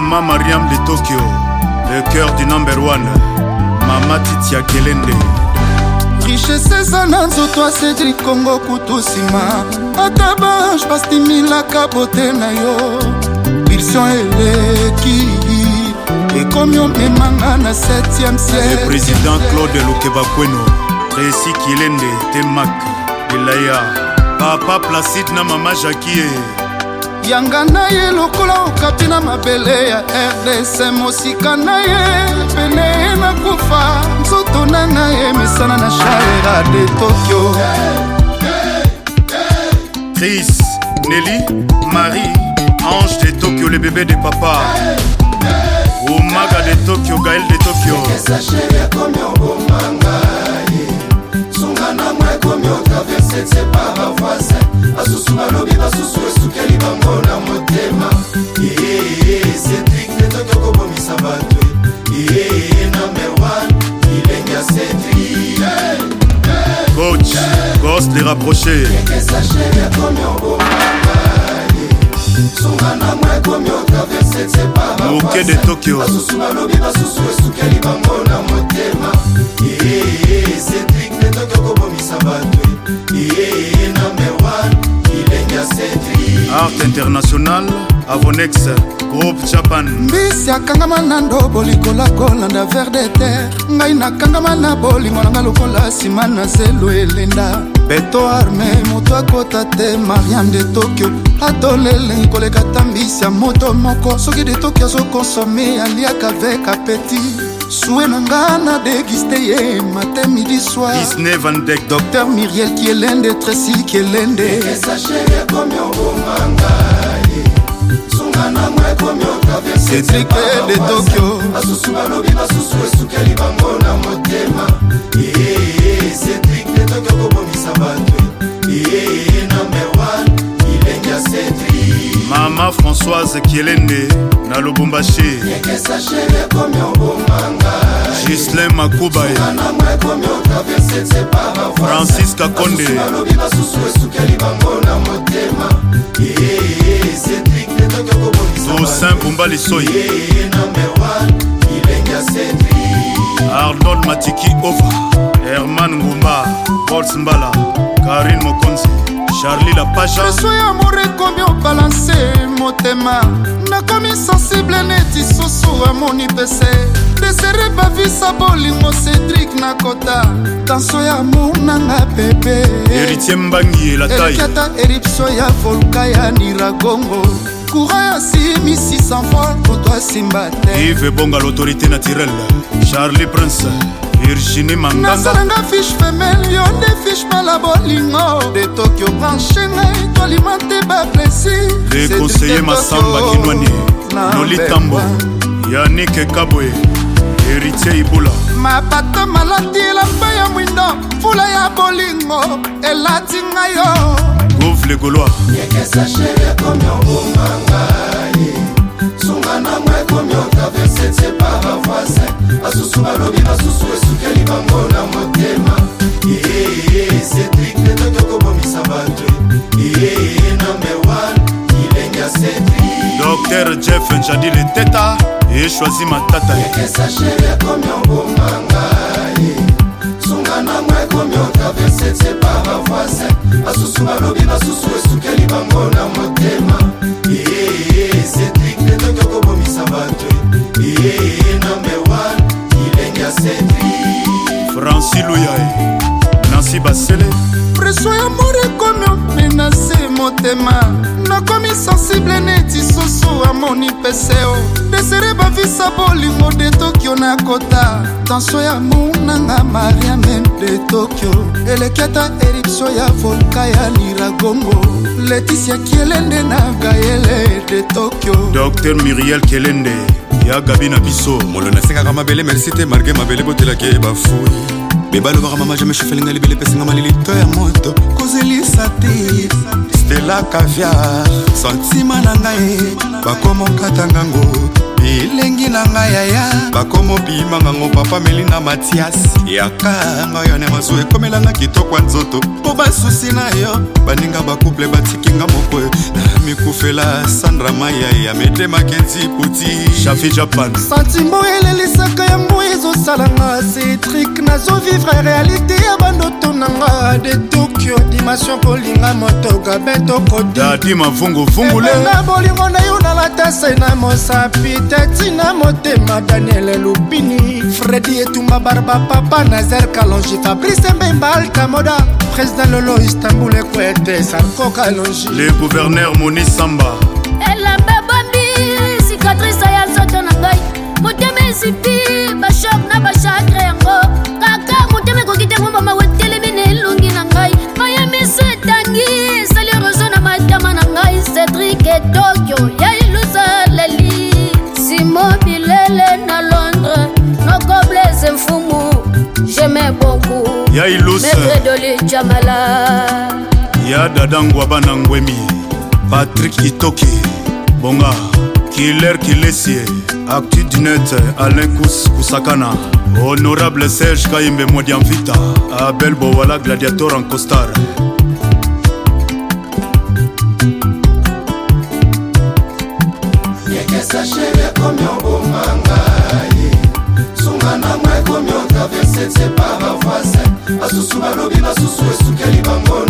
Maman Mariam de Tokyo, le cœur du number one, Mama Titia Kelende. richese eza na nzoto asedri kongo kutu nsima ata bange bastimilaka bote na yo bilsion eleki ekomi omemanga na 7e siècle président claude lukebakweno resi kilende te mak elaya papa placide na mama jakie yanga na ye lokola okati na mabele ya rdc mosika na ye pene ye nakufa nzoto nanga ye misana na shaera de tokyo chris nelly marie ange de tokyo le bébé de papa omaga de tokyo gaël de tokyo rapprocher moke de tokyo basusu balobi basusu esukeli bango na motema art international avonex groupe japan mbisi akangama na ndobo likola kolanda ver de terre ngai nakangama na bolingo nanga lokola nsima na zelo elenda beto arme moto akota te marian de tokyo atolele koleka tambisi ya moto moko soki de tokyo azokonsome aliaka vek apeti sue na nga na degiste ye matin midi soir Disney Van Dek docteur Miriel Kielende Tracy Kielende cedrike de tokyo basusu balobi basusu esukeli bango na motema cedrik de tokyo kobongisa bato mama françoise kielende na lubumbashi gislin makubaye francis kakonde tosin bumba lisoi arnold matiki ova herman ngumba pols mbala karine mokonzi charli lapashaso ya morekomi obalanse motema nakomi sensible neti susu amoni pese desere bavisa bolingo cedrik na kota tanso ya monanga pepe eritie mbangi elataata eripso ya volka ya niragongo courant asimi 600 fois koto asimba te ive bonga l'autorité naturelle charli prince virginie mangaananga fiche femele yo nde fiche mala bolingo de tokyo branche ngai tolima te baplesir le conseiller masamba kinwani nolitambo yanike kabwe héritier ibula mapata maladi elamba ya mwindo mvula ya bolingo elati ngai yo gove le golois yekesa sheri ekomi obumba ngai sunga nango ekomi otraverse basusu balobi basusu esukeli bango na motema cedrik leta tokobomisa bato number one ilenge ya cedrik dr jeff njadile teta eshwazi matata yekesa sheri ekomi ongumbanga sunga nango ekomi otraversete par bavoisin basusu balobi basusu esukeli bango na motema cedrik leta tokobomisa bato franci luyae nansi basele preso ya mor ekomi omena se motema nakomi sensible neti soso amoni peseo desere bavisa bolingo de tokyo na kota tanso ya monanga mariame de tokyo eleki ata eripsio ya volka ya liragongo letisia kielende na gayele de tokyo dr muriel kelende ya gabi na biso molo nasekaka mabele merci te marge mabele botelaki ye bafui bebalobaka mama jamai shefelinga libele epesinga malili to ya moto kozelisa te stela caviar santima na ngai bakomokata ngango na ngai yaya bakomi obimanga ngo papa melina matias yakanga oyo na mazu ekomelanga kitoko ya nzoto mpo basusi na yo baninga bakuple batikinga moko mikufela sandra maya ya mete makenzi puti shafi japan santimo elelisaka ya mbui ezosalanga cetrik nazovivre realite ya bandoto nanga de tokyo dimension kolinga moto gabin tokodadima vunguvungulena bolingo na yo nalata se na mosapi te ntina motema daniel lobini fredi etumba barba papa nazer kalongi fabrice mbemba altamoda président lolo istanbul ekwete sarko kalongi le gouverneur moni samba elamba bombi sikatrise ya nzoto na ngai motema ezipi bashok na bashakre yango ilus ya dadangwaba na ngwemi patrik kitoki bonga kiler kilesie actidunet alain kus kusakana honorable serge kayembe modianvita abel bowala gladiator en costar basusu balobi basusu esukeli bango